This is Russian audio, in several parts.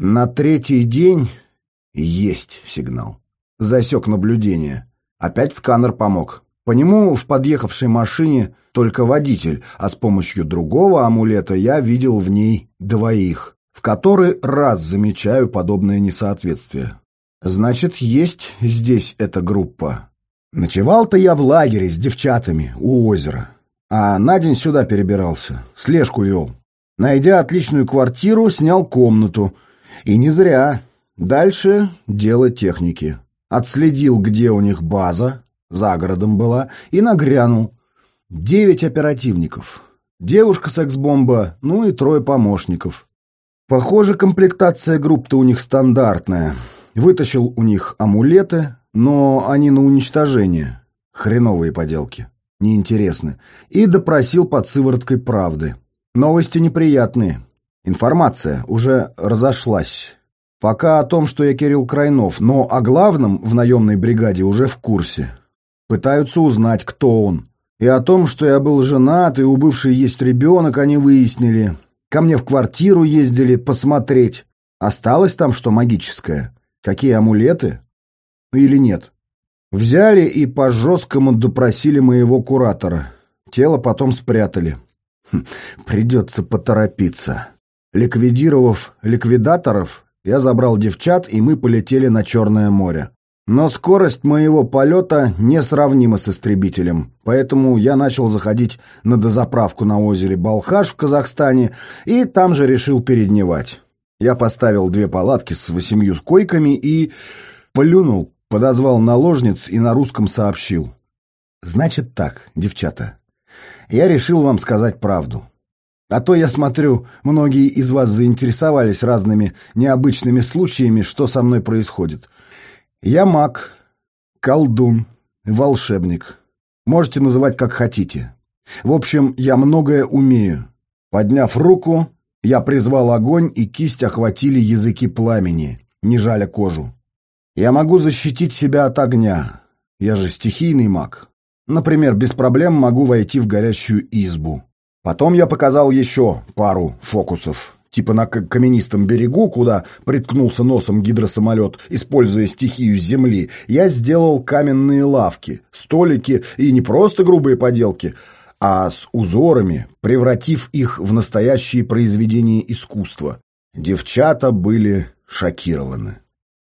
На третий день есть сигнал. Засек наблюдение. Опять сканер помог. По нему в подъехавшей машине только водитель, а с помощью другого амулета я видел в ней двоих. В который раз замечаю подобное несоответствие. Значит, есть здесь эта группа. Ночевал-то я в лагере с девчатами у озера. А на день сюда перебирался, слежку вел. Найдя отличную квартиру, снял комнату. И не зря. Дальше дело техники. Отследил, где у них база, за городом была, и нагрянул. Девять оперативников. Девушка секс-бомба, ну и трое помощников. Похоже, комплектация групп-то у них стандартная. Вытащил у них амулеты, но они на уничтожение. Хреновые поделки. Неинтересны. И допросил под сывороткой правды. Новости неприятные. Информация уже разошлась. Пока о том, что я Кирилл Крайнов, но о главном в наемной бригаде уже в курсе. Пытаются узнать, кто он. И о том, что я был женат, и у бывшей есть ребенок, они выяснили. Ко мне в квартиру ездили посмотреть. Осталось там что магическое? Какие амулеты? Или нет? Взяли и по-жесткому допросили моего куратора. Тело потом спрятали. Хм, придется поторопиться. Ликвидировав ликвидаторов, я забрал девчат, и мы полетели на Черное море. Но скорость моего полета несравнима с истребителем, поэтому я начал заходить на дозаправку на озере Балхаш в Казахстане и там же решил передневать. Я поставил две палатки с восемью койками и плюнул, подозвал наложниц и на русском сообщил. «Значит так, девчата, я решил вам сказать правду. А то, я смотрю, многие из вас заинтересовались разными необычными случаями, что со мной происходит. Я маг, колдун, волшебник. Можете называть как хотите. В общем, я многое умею. Подняв руку, я призвал огонь, и кисть охватили языки пламени, не жаля кожу. Я могу защитить себя от огня. Я же стихийный маг. Например, без проблем могу войти в горящую избу. Потом я показал еще пару фокусов. Типа на каменистом берегу, куда приткнулся носом гидросамолет, используя стихию земли, я сделал каменные лавки, столики и не просто грубые поделки, а с узорами, превратив их в настоящие произведения искусства. Девчата были шокированы.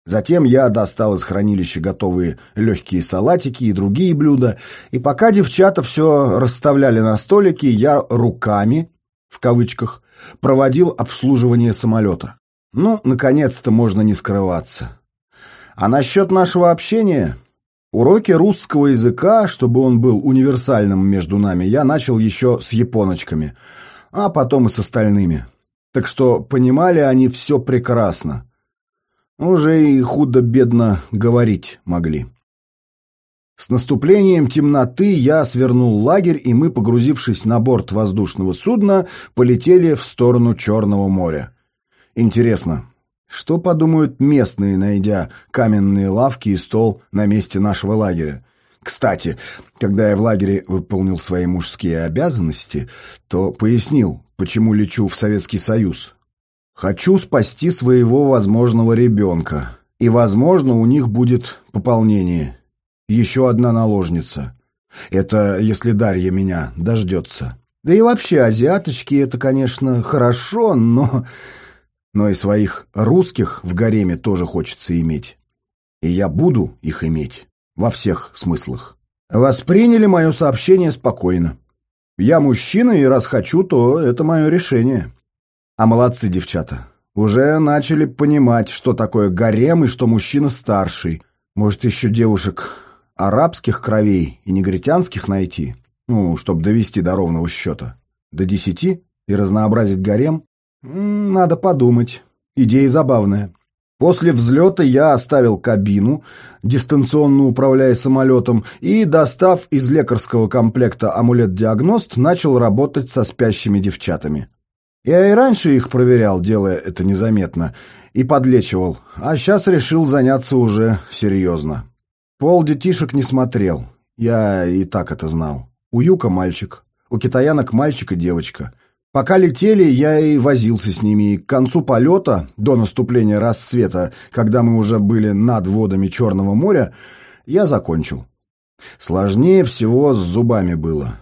Затем я достал из хранилища готовые легкие салатики и другие блюда, и пока девчата все расставляли на столике, я руками, в кавычках, проводил обслуживание самолета. Ну, наконец-то можно не скрываться. А насчет нашего общения... Уроки русского языка, чтобы он был универсальным между нами, я начал еще с японочками, а потом и с остальными. Так что понимали они все прекрасно. Уже и худо-бедно говорить могли. С наступлением темноты я свернул лагерь, и мы, погрузившись на борт воздушного судна, полетели в сторону Черного моря. Интересно, что подумают местные, найдя каменные лавки и стол на месте нашего лагеря? Кстати, когда я в лагере выполнил свои мужские обязанности, то пояснил, почему лечу в Советский Союз. Хочу спасти своего возможного ребенка. И, возможно, у них будет пополнение. Еще одна наложница. Это если Дарья меня дождется. Да и вообще, азиаточки — это, конечно, хорошо, но... Но и своих русских в гареме тоже хочется иметь. И я буду их иметь. Во всех смыслах. Восприняли мое сообщение спокойно. Я мужчина, и раз хочу, то это мое решение. А молодцы девчата. Уже начали понимать, что такое гарем и что мужчина старший. Может, еще девушек арабских кровей и негритянских найти? Ну, чтобы довести до ровного счета. До десяти? И разнообразить гарем? Надо подумать. Идея забавная. После взлета я оставил кабину, дистанционно управляя самолетом, и, достав из лекарского комплекта амулет-диагност, начал работать со спящими девчатами. Я и раньше их проверял, делая это незаметно, и подлечивал, а сейчас решил заняться уже серьезно. Пол детишек не смотрел, я и так это знал. У Юка мальчик, у китаянок мальчик и девочка. Пока летели, я и возился с ними, и к концу полета, до наступления рассвета, когда мы уже были над водами Черного моря, я закончил. Сложнее всего с зубами было.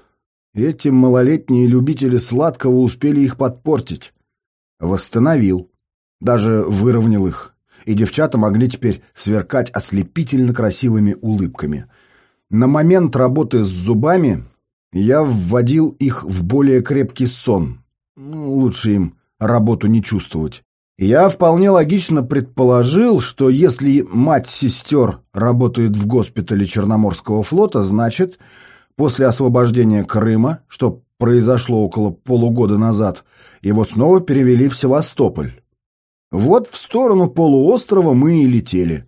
Эти малолетние любители сладкого успели их подпортить. Восстановил. Даже выровнял их. И девчата могли теперь сверкать ослепительно красивыми улыбками. На момент работы с зубами я вводил их в более крепкий сон. Ну, лучше им работу не чувствовать. Я вполне логично предположил, что если мать сестер работает в госпитале Черноморского флота, значит, после освобождения Крыма, что произошло около полугода назад, его снова перевели в Севастополь. Вот в сторону полуострова мы и летели.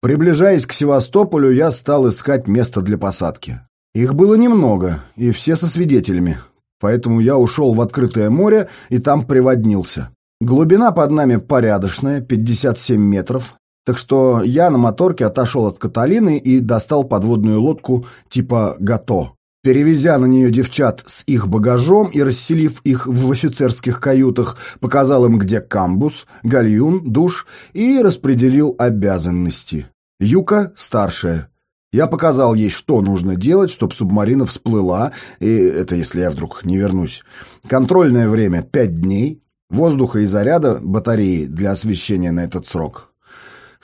Приближаясь к Севастополю, я стал искать место для посадки. Их было немного, и все со свидетелями, поэтому я ушел в открытое море и там приводнился. Глубина под нами порядочная, 57 метров, так что я на моторке отошел от Каталины и достал подводную лодку типа «Гато». Перевезя на нее девчат с их багажом и расселив их в офицерских каютах, показал им, где камбус, гальюн, душ и распределил обязанности. Юка старшая. Я показал ей, что нужно делать, чтобы субмарина всплыла, и это если я вдруг не вернусь. Контрольное время — пять дней, Воздуха и заряда батареи для освещения на этот срок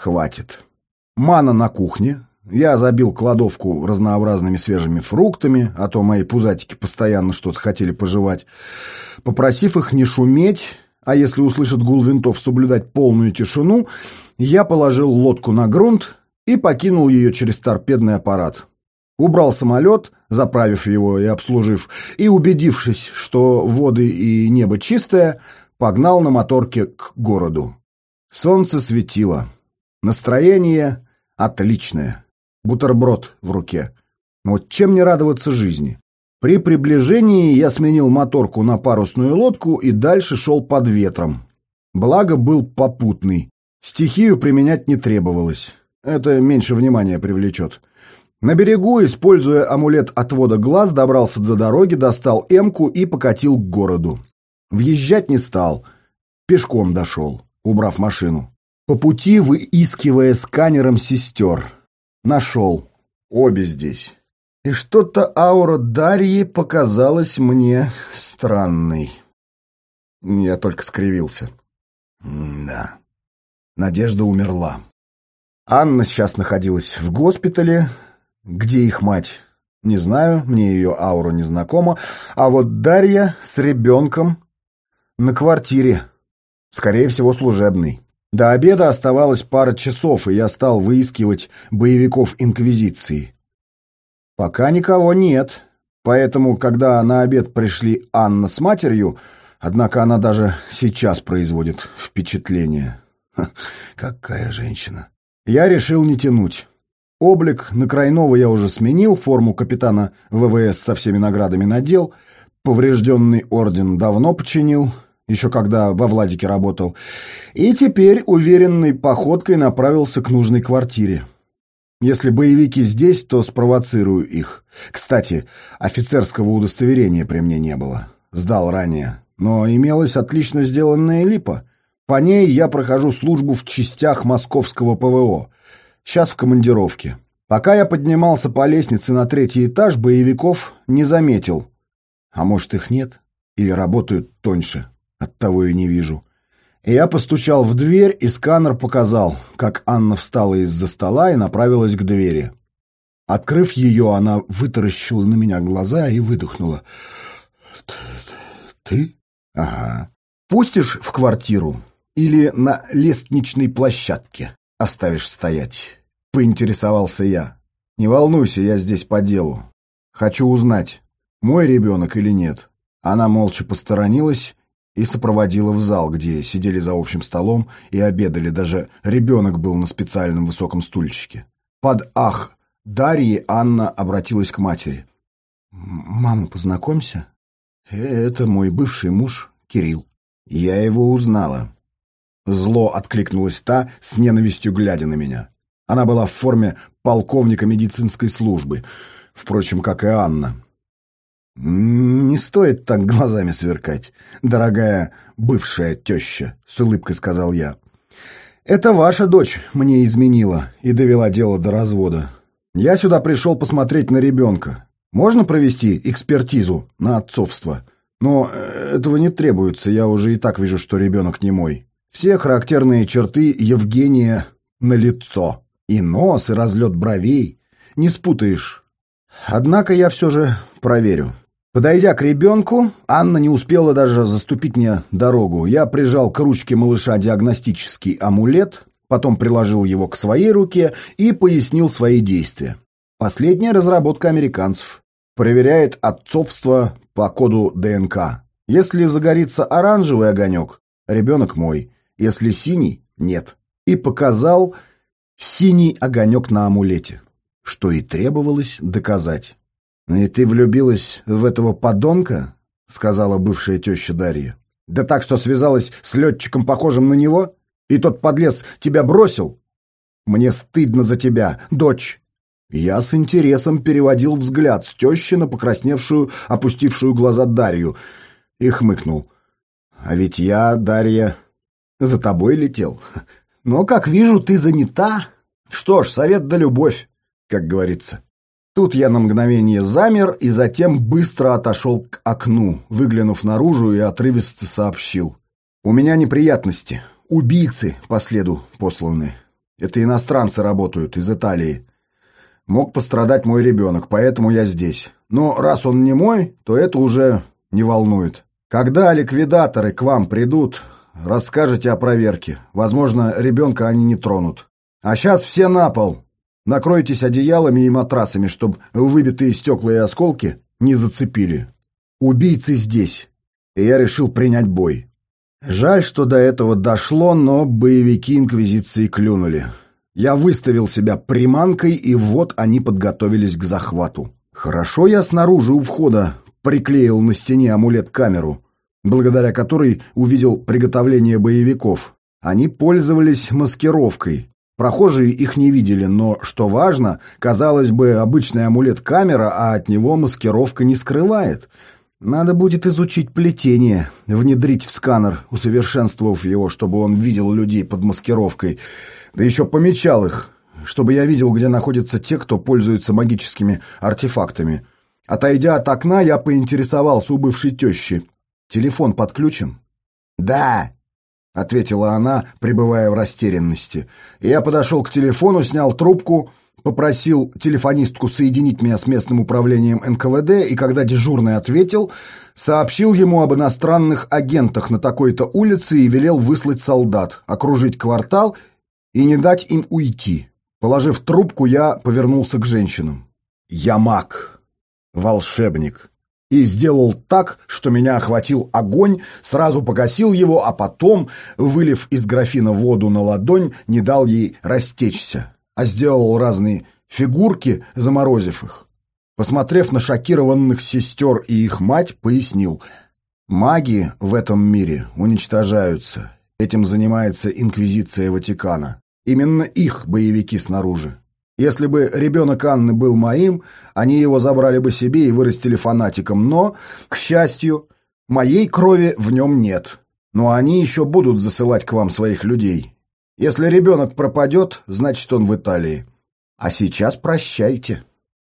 хватит. Мана на кухне. Я забил кладовку разнообразными свежими фруктами, а то мои пузатики постоянно что-то хотели пожевать. Попросив их не шуметь, а если услышат гул винтов, соблюдать полную тишину, я положил лодку на грунт и покинул ее через торпедный аппарат. Убрал самолет, заправив его и обслужив, и, убедившись, что воды и небо чистое, погнал на моторке к городу. Солнце светило. Настроение отличное. Бутерброд в руке. Вот чем не радоваться жизни? При приближении я сменил моторку на парусную лодку и дальше шел под ветром. Благо был попутный. Стихию применять не требовалось. Это меньше внимания привлечет. На берегу, используя амулет отвода глаз, добрался до дороги, достал эмку и покатил к городу. Въезжать не стал. Пешком дошел, убрав машину. По пути выискивая сканером сестер. Нашел. Обе здесь. И что-то аура Дарьи показалась мне странной. Я только скривился. М да. Надежда умерла. Анна сейчас находилась в госпитале. Где их мать? Не знаю, мне ее ауру не знакома. А вот Дарья с ребенком на квартире. Скорее всего, служебный. До обеда оставалось пара часов, и я стал выискивать боевиков Инквизиции. Пока никого нет, поэтому, когда на обед пришли Анна с матерью, однако она даже сейчас производит впечатление. Ха, какая женщина. Я решил не тянуть. Облик на Крайного я уже сменил, форму капитана ВВС со всеми наградами надел, поврежденный орден давно починил — еще когда во Владике работал, и теперь уверенной походкой направился к нужной квартире. Если боевики здесь, то спровоцирую их. Кстати, офицерского удостоверения при мне не было. Сдал ранее. Но имелась отлично сделанная липа. По ней я прохожу службу в частях московского ПВО. Сейчас в командировке. Пока я поднимался по лестнице на третий этаж, боевиков не заметил. А может, их нет? Или работают тоньше? Оттого и не вижу. Я постучал в дверь, и сканер показал, как Анна встала из-за стола и направилась к двери. Открыв ее, она вытаращила на меня глаза и выдохнула. «Ты?» «Ага. Пустишь в квартиру или на лестничной площадке оставишь стоять?» Поинтересовался я. «Не волнуйся, я здесь по делу. Хочу узнать, мой ребенок или нет». Она молча посторонилась и сопроводила в зал, где сидели за общим столом и обедали, даже ребенок был на специальном высоком стульчике. Под «ах» Дарьи Анна обратилась к матери. «Мама, познакомься. Это мой бывший муж Кирилл. Я его узнала». Зло откликнулась та, с ненавистью глядя на меня. Она была в форме полковника медицинской службы, впрочем, как и Анна. «Не стоит так глазами сверкать, дорогая бывшая теща», — с улыбкой сказал я. «Это ваша дочь мне изменила и довела дело до развода. Я сюда пришел посмотреть на ребенка. Можно провести экспертизу на отцовство? Но э, этого не требуется, я уже и так вижу, что ребенок не мой. Все характерные черты Евгения на лицо. И нос, и разлет бровей. Не спутаешь. Однако я все же проверю. Подойдя к ребенку, Анна не успела даже заступить мне дорогу. Я прижал к ручке малыша диагностический амулет, потом приложил его к своей руке и пояснил свои действия. Последняя разработка американцев. Проверяет отцовство по коду ДНК. Если загорится оранжевый огонек, ребенок мой. Если синий – нет. И показал синий огонек на амулете, что и требовалось доказать. «И ты влюбилась в этого подонка?» — сказала бывшая теща Дарья. «Да так, что связалась с летчиком, похожим на него? И тот подлец тебя бросил? Мне стыдно за тебя, дочь!» Я с интересом переводил взгляд с тещи на покрасневшую, опустившую глаза Дарью и хмыкнул. «А ведь я, Дарья, за тобой летел. Но, как вижу, ты занята. Что ж, совет да любовь, как говорится». Тут я на мгновение замер и затем быстро отошел к окну, выглянув наружу и отрывисто сообщил. «У меня неприятности. Убийцы по следу посланы. Это иностранцы работают из Италии. Мог пострадать мой ребенок, поэтому я здесь. Но раз он не мой, то это уже не волнует. Когда ликвидаторы к вам придут, расскажете о проверке. Возможно, ребенка они не тронут. А сейчас все на пол. Накройтесь одеялами и матрасами, чтобы выбитые стекла и осколки не зацепили. Убийцы здесь, и я решил принять бой. Жаль, что до этого дошло, но боевики Инквизиции клюнули. Я выставил себя приманкой, и вот они подготовились к захвату. Хорошо я снаружи у входа приклеил на стене амулет-камеру, благодаря которой увидел приготовление боевиков. Они пользовались маскировкой, Прохожие их не видели, но, что важно, казалось бы, обычный амулет-камера, а от него маскировка не скрывает. Надо будет изучить плетение, внедрить в сканер, усовершенствовав его, чтобы он видел людей под маскировкой, да еще помечал их, чтобы я видел, где находятся те, кто пользуется магическими артефактами. Отойдя от окна, я поинтересовался у бывшей тещи. «Телефон подключен?» «Да», — ответила она, пребывая в растерянности. Я подошел к телефону, снял трубку, попросил телефонистку соединить меня с местным управлением НКВД, и когда дежурный ответил, сообщил ему об иностранных агентах на такой-то улице и велел выслать солдат, окружить квартал и не дать им уйти. Положив трубку, я повернулся к женщинам. «Я маг, волшебник, и сделал так, что меня охватил огонь, сразу погасил его, а потом, вылив из графина воду на ладонь, не дал ей растечься, а сделал разные фигурки, заморозив их. Посмотрев на шокированных сестер и их мать, пояснил, «Маги в этом мире уничтожаются. Этим занимается Инквизиция Ватикана. Именно их боевики снаружи. Если бы ребенок Анны был моим, они его забрали бы себе и вырастили фанатиком, но, к счастью, моей крови в нем нет. Но они еще будут засылать к вам своих людей. Если ребенок пропадет, значит он в Италии. А сейчас прощайте.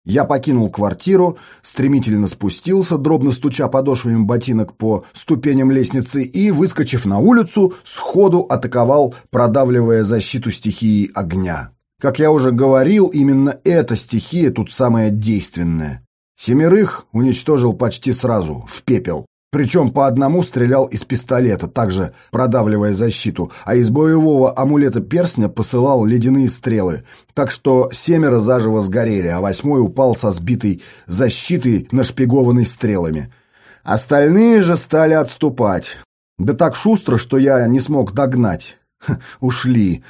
Я покинул квартиру, стремительно спустился, дробно стуча подошвами ботинок по ступеням лестницы и, выскочив на улицу, сходу атаковал, продавливая защиту стихии огня. Как я уже говорил, именно эта стихия тут самая действенная. Семерых уничтожил почти сразу, в пепел. Причем по одному стрелял из пистолета, также продавливая защиту, а из боевого амулета перстня посылал ледяные стрелы. Так что семеро заживо сгорели, а восьмой упал со сбитой защитой, нашпигованной стрелами. Остальные же стали отступать. Да так шустро, что я не смог догнать. Ха, ушли.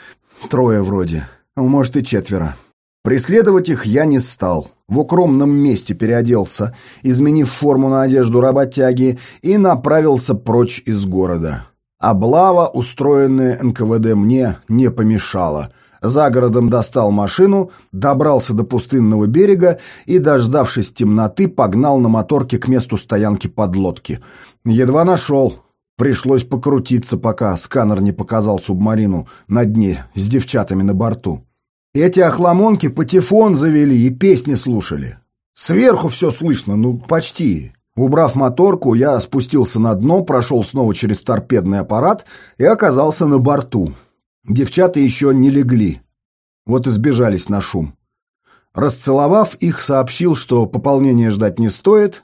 Трое вроде. Ну, может и четверо. Преследовать их я не стал. В укромном месте переоделся, изменив форму на одежду работяги, и направился прочь из города. Облава, устроенная НКВД, мне не помешала. За городом достал машину, добрался до пустынного берега и, дождавшись темноты, погнал на моторке к месту стоянки подлодки. Едва нашел. Пришлось покрутиться, пока сканер не показал субмарину на дне с девчатами на борту. Эти охламонки патефон завели и песни слушали. Сверху все слышно, ну почти. Убрав моторку, я спустился на дно, прошел снова через торпедный аппарат и оказался на борту. Девчата еще не легли. Вот и сбежались на шум. Расцеловав их, сообщил, что пополнение ждать не стоит,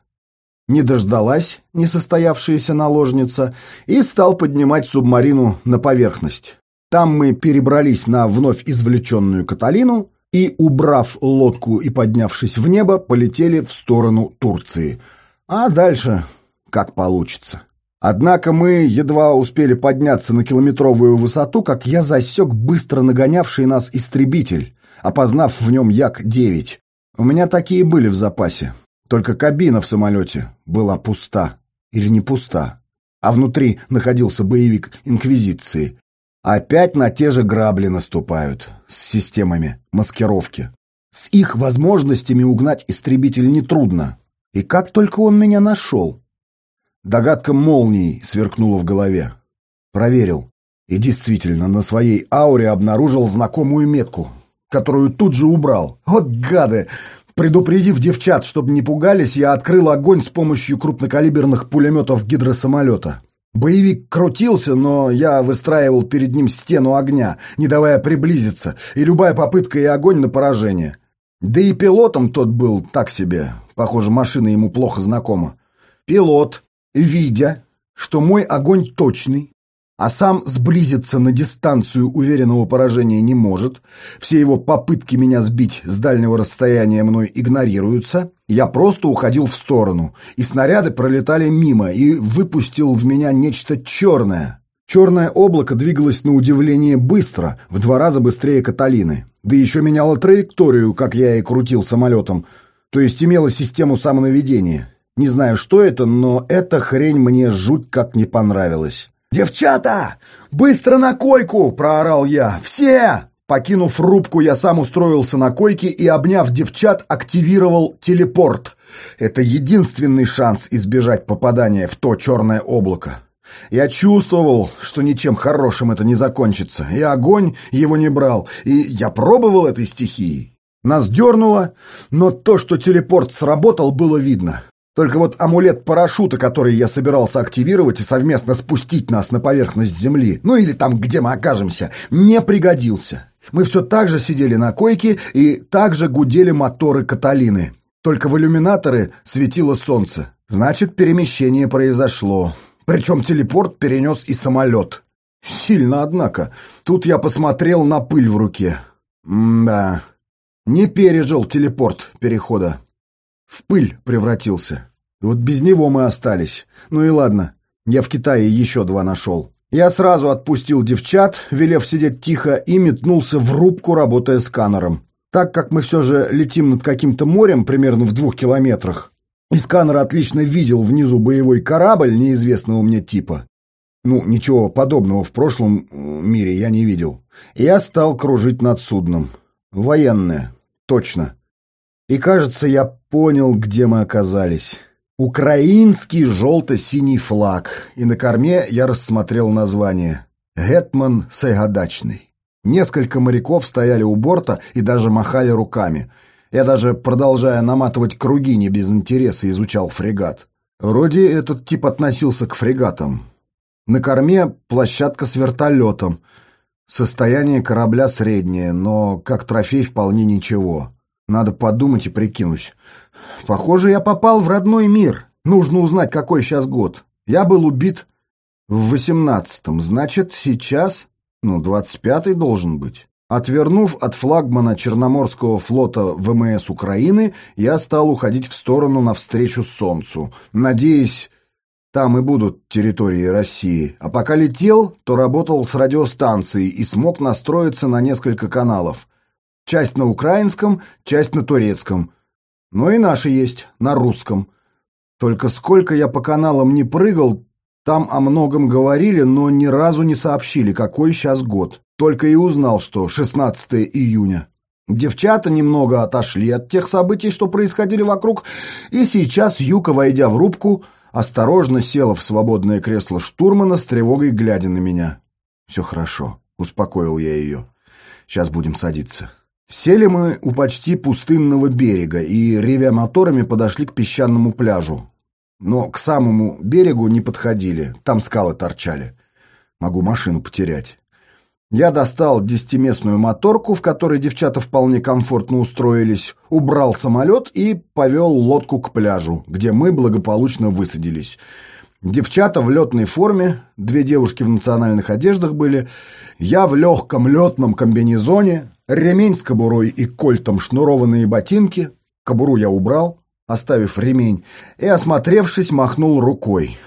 не дождалась несостоявшаяся наложница и стал поднимать субмарину на поверхность. Там мы перебрались на вновь извлеченную Каталину и, убрав лодку и поднявшись в небо, полетели в сторону Турции. А дальше как получится. Однако мы едва успели подняться на километровую высоту, как я засек быстро нагонявший нас истребитель, опознав в нем Як-9. У меня такие были в запасе. Только кабина в самолете была пуста. Или не пуста. А внутри находился боевик Инквизиции. Опять на те же грабли наступают с системами маскировки. С их возможностями угнать истребитель нетрудно. И как только он меня нашел? Догадка молнией сверкнула в голове. Проверил. И действительно, на своей ауре обнаружил знакомую метку, которую тут же убрал. Вот гады! Предупредив девчат, чтобы не пугались, я открыл огонь с помощью крупнокалиберных пулеметов гидросамолета. Боевик крутился, но я выстраивал перед ним стену огня, не давая приблизиться, и любая попытка и огонь на поражение. Да и пилотом тот был так себе. Похоже, машина ему плохо знакома. Пилот, видя, что мой огонь точный, а сам сблизиться на дистанцию уверенного поражения не может, все его попытки меня сбить с дальнего расстояния мной игнорируются, я просто уходил в сторону, и снаряды пролетали мимо, и выпустил в меня нечто черное. Черное облако двигалось на удивление быстро, в два раза быстрее Каталины, да еще меняло траекторию, как я и крутил самолетом, то есть имело систему самонаведения. Не знаю, что это, но эта хрень мне жуть как не понравилась. «Девчата! Быстро на койку!» — проорал я. «Все!» Покинув рубку, я сам устроился на койке и, обняв девчат, активировал телепорт. Это единственный шанс избежать попадания в то черное облако. Я чувствовал, что ничем хорошим это не закончится, и огонь его не брал, и я пробовал этой стихией. Нас дернуло, но то, что телепорт сработал, было видно. Только вот амулет парашюта, который я собирался активировать и совместно спустить нас на поверхность Земли, ну или там, где мы окажемся, не пригодился. Мы все так же сидели на койке и так же гудели моторы Каталины. Только в иллюминаторы светило солнце. Значит, перемещение произошло. Причем телепорт перенес и самолет. Сильно, однако. Тут я посмотрел на пыль в руке. М да, не пережил телепорт перехода. В пыль превратился. Вот без него мы остались. Ну и ладно, я в Китае еще два нашел. Я сразу отпустил девчат, велев сидеть тихо, и метнулся в рубку, работая сканером. Так как мы все же летим над каким-то морем, примерно в двух километрах, и сканер отлично видел внизу боевой корабль неизвестного мне типа, ну, ничего подобного в прошлом мире я не видел, я стал кружить над судном. Военное, точно. И, кажется, я понял, где мы оказались. Украинский желто-синий флаг, и на корме я рассмотрел название «Гетман Сайгадачный». Несколько моряков стояли у борта и даже махали руками. Я даже, продолжая наматывать круги, не без интереса изучал фрегат. Вроде этот тип относился к фрегатам. На корме площадка с вертолетом. Состояние корабля среднее, но как трофей вполне ничего. Надо подумать и прикинуть. Похоже, я попал в родной мир. Нужно узнать, какой сейчас год. Я был убит в восемнадцатом, значит, сейчас, ну, двадцать пятый должен быть. Отвернув от флагмана Черноморского флота ВМС Украины, я стал уходить в сторону навстречу Солнцу, надеясь, там и будут территории России. А пока летел, то работал с радиостанцией и смог настроиться на несколько каналов. Часть на украинском, часть на турецком. Но и наши есть, на русском. Только сколько я по каналам не прыгал, там о многом говорили, но ни разу не сообщили, какой сейчас год. Только и узнал, что 16 июня. Девчата немного отошли от тех событий, что происходили вокруг, и сейчас Юка, войдя в рубку, осторожно села в свободное кресло штурмана с тревогой, глядя на меня. «Все хорошо», — успокоил я ее. «Сейчас будем садиться». Сели мы у почти пустынного берега и, ревя моторами, подошли к песчаному пляжу. Но к самому берегу не подходили, там скалы торчали. Могу машину потерять. Я достал десятиместную моторку, в которой девчата вполне комфортно устроились, убрал самолет и повел лодку к пляжу, где мы благополучно высадились. Девчата в летной форме, две девушки в национальных одеждах были, я в легком летном комбинезоне, ремень с кобурой и кольтом шнурованные ботинки, кобуру я убрал, оставив ремень, и, осмотревшись, махнул рукой.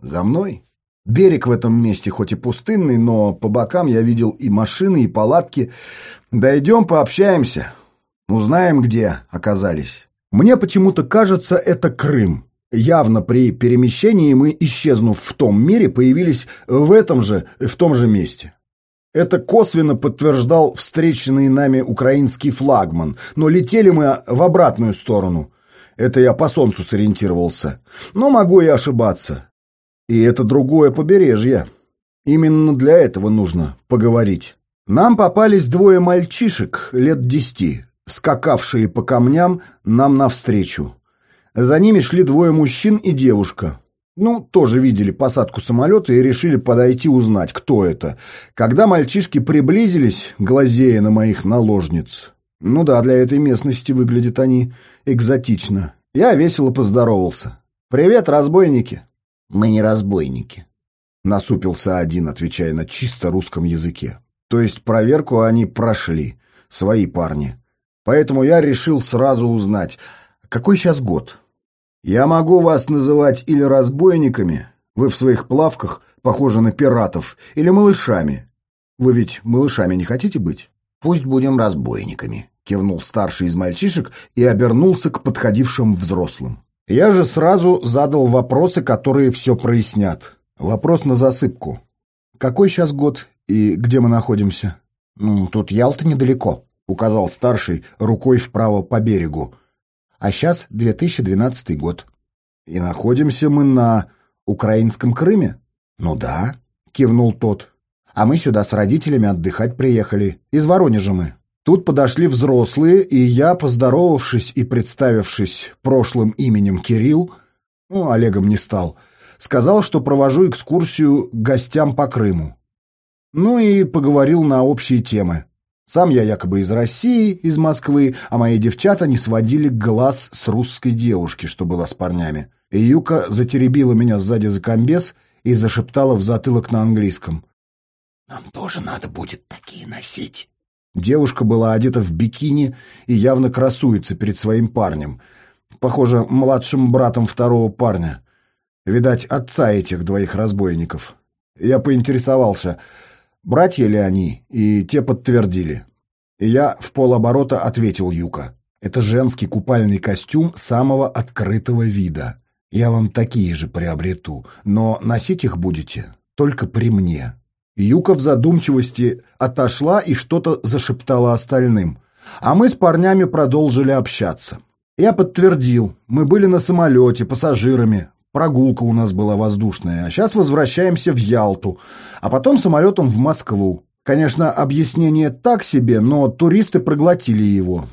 «За мной?» Берег в этом месте хоть и пустынный, но по бокам я видел и машины, и палатки. Дойдем, пообщаемся. Узнаем, где оказались. Мне почему-то кажется, это Крым. Явно при перемещении мы, исчезнув в том мире, появились в этом же, в том же месте. Это косвенно подтверждал встреченный нами украинский флагман, но летели мы в обратную сторону. Это я по солнцу сориентировался. Но могу и ошибаться. И это другое побережье. Именно для этого нужно поговорить. Нам попались двое мальчишек лет десяти, скакавшие по камням нам навстречу. За ними шли двое мужчин и девушка. Ну, тоже видели посадку самолета и решили подойти узнать, кто это. Когда мальчишки приблизились, глазея на моих наложниц. Ну да, для этой местности выглядят они экзотично. Я весело поздоровался. «Привет, разбойники!» Мы не разбойники. Насупился один, отвечая на чисто русском языке. То есть проверку они прошли, свои парни. Поэтому я решил сразу узнать, какой сейчас год. Я могу вас называть или разбойниками, вы в своих плавках похожи на пиратов, или малышами. Вы ведь малышами не хотите быть? Пусть будем разбойниками, кивнул старший из мальчишек и обернулся к подходившим взрослым. Я же сразу задал вопросы, которые все прояснят. Вопрос на засыпку. Какой сейчас год и где мы находимся? Ну, тут Ялта недалеко, указал старший рукой вправо по берегу. А сейчас 2012 год. И находимся мы на украинском Крыме? Ну да, кивнул тот. А мы сюда с родителями отдыхать приехали. Из Воронежа мы. Тут подошли взрослые, и я, поздоровавшись и представившись прошлым именем Кирилл, ну, Олегом не стал, сказал, что провожу экскурсию гостям по Крыму. Ну и поговорил на общие темы. Сам я якобы из России, из Москвы, а мои девчата не сводили глаз с русской девушки, что была с парнями. И Юка затеребила меня сзади за комбез и зашептала в затылок на английском. «Нам тоже надо будет такие носить». Девушка была одета в бикини и явно красуется перед своим парнем. Похоже, младшим братом второго парня. Видать, отца этих двоих разбойников. Я поинтересовался, братья ли они, и те подтвердили. И я в полоборота ответил Юка. Это женский купальный костюм самого открытого вида. Я вам такие же приобрету, но носить их будете только при мне. Юка в задумчивости отошла и что-то зашептала остальным. А мы с парнями продолжили общаться. Я подтвердил, мы были на самолете, пассажирами, прогулка у нас была воздушная, а сейчас возвращаемся в Ялту, а потом самолетом в Москву. Конечно, объяснение так себе, но туристы проглотили его.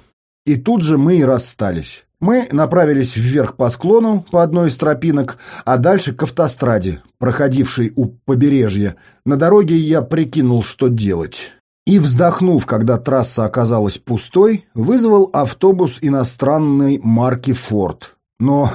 И тут же мы и расстались. Мы направились вверх по склону по одной из тропинок, а дальше к автостраде, проходившей у побережья. На дороге я прикинул, что делать. И, вздохнув, когда трасса оказалась пустой, вызвал автобус иностранной марки «Форд». Но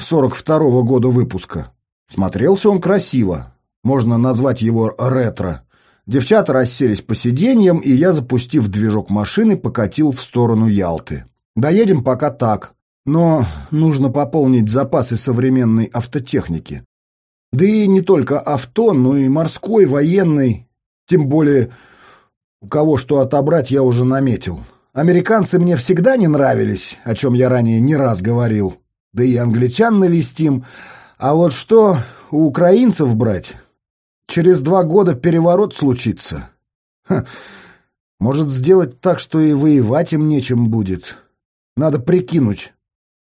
42-го года выпуска. Смотрелся он красиво. Можно назвать его ретро. Девчата расселись по сиденьям, и я, запустив движок машины, покатил в сторону Ялты. Доедем пока так, но нужно пополнить запасы современной автотехники. Да и не только авто, но и морской, военный. Тем более, у кого что отобрать, я уже наметил. Американцы мне всегда не нравились, о чем я ранее не раз говорил. Да и англичан навестим. А вот что у украинцев брать? Через два года переворот случится. Ха, может сделать так, что и воевать им нечем будет. Надо прикинуть.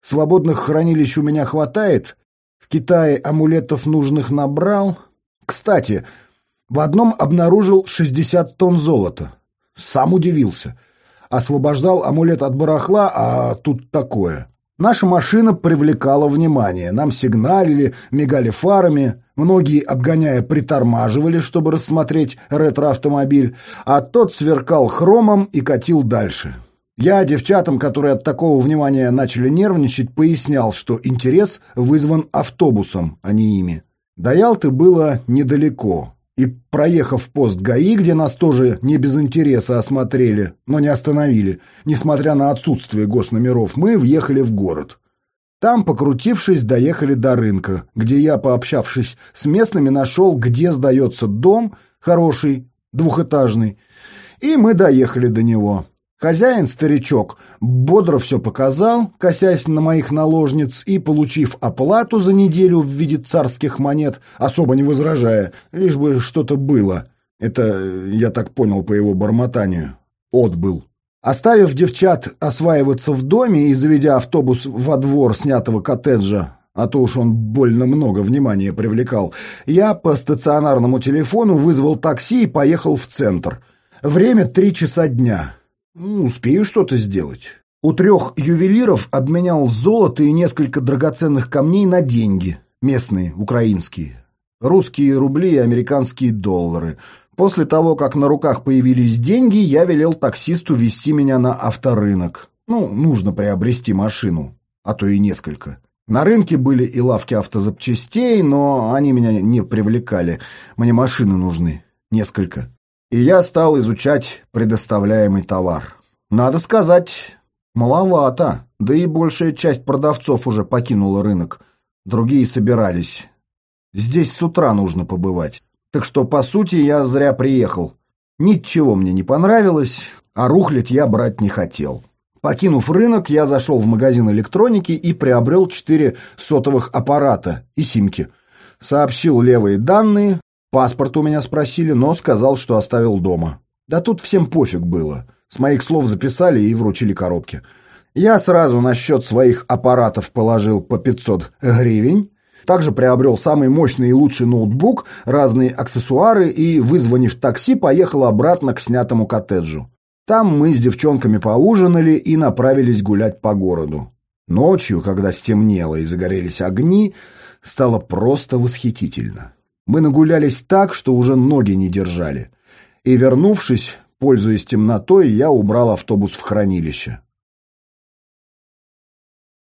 Свободных хранилищ у меня хватает. В Китае амулетов нужных набрал. Кстати, в одном обнаружил 60 тонн золота. Сам удивился. Освобождал амулет от барахла, а тут такое. Наша машина привлекала внимание. Нам сигналили, мигали фарами. Многие, обгоняя, притормаживали, чтобы рассмотреть ретро-автомобиль, а тот сверкал хромом и катил дальше. Я девчатам, которые от такого внимания начали нервничать, пояснял, что интерес вызван автобусом, а не ими. До Ялты было недалеко, и, проехав пост ГАИ, где нас тоже не без интереса осмотрели, но не остановили, несмотря на отсутствие госномеров, мы въехали в город. Там, покрутившись, доехали до рынка, где я, пообщавшись с местными, нашел, где сдается дом, хороший, двухэтажный, и мы доехали до него. Хозяин, старичок, бодро все показал, косясь на моих наложниц и, получив оплату за неделю в виде царских монет, особо не возражая, лишь бы что-то было. Это, я так понял по его бормотанию, отбыл. Оставив девчат осваиваться в доме и заведя автобус во двор снятого коттеджа, а то уж он больно много внимания привлекал, я по стационарному телефону вызвал такси и поехал в центр. Время три часа дня. Ну, успею что-то сделать. У трех ювелиров обменял золото и несколько драгоценных камней на деньги. Местные, украинские. Русские рубли и американские доллары. После того, как на руках появились деньги, я велел таксисту вести меня на авторынок. Ну, нужно приобрести машину, а то и несколько. На рынке были и лавки автозапчастей, но они меня не привлекали. Мне машины нужны. Несколько и я стал изучать предоставляемый товар. Надо сказать, маловато, да и большая часть продавцов уже покинула рынок. Другие собирались. Здесь с утра нужно побывать. Так что, по сути, я зря приехал. Ничего мне не понравилось, а рухлить я брать не хотел. Покинув рынок, я зашел в магазин электроники и приобрел четыре сотовых аппарата и симки. Сообщил левые данные, Паспорт у меня спросили, но сказал, что оставил дома. Да тут всем пофиг было. С моих слов записали и вручили коробки. Я сразу на счет своих аппаратов положил по 500 гривен. Также приобрел самый мощный и лучший ноутбук, разные аксессуары и, вызванив такси, поехал обратно к снятому коттеджу. Там мы с девчонками поужинали и направились гулять по городу. Ночью, когда стемнело и загорелись огни, стало просто восхитительно. Мы нагулялись так, что уже ноги не держали. И, вернувшись, пользуясь темнотой, я убрал автобус в хранилище.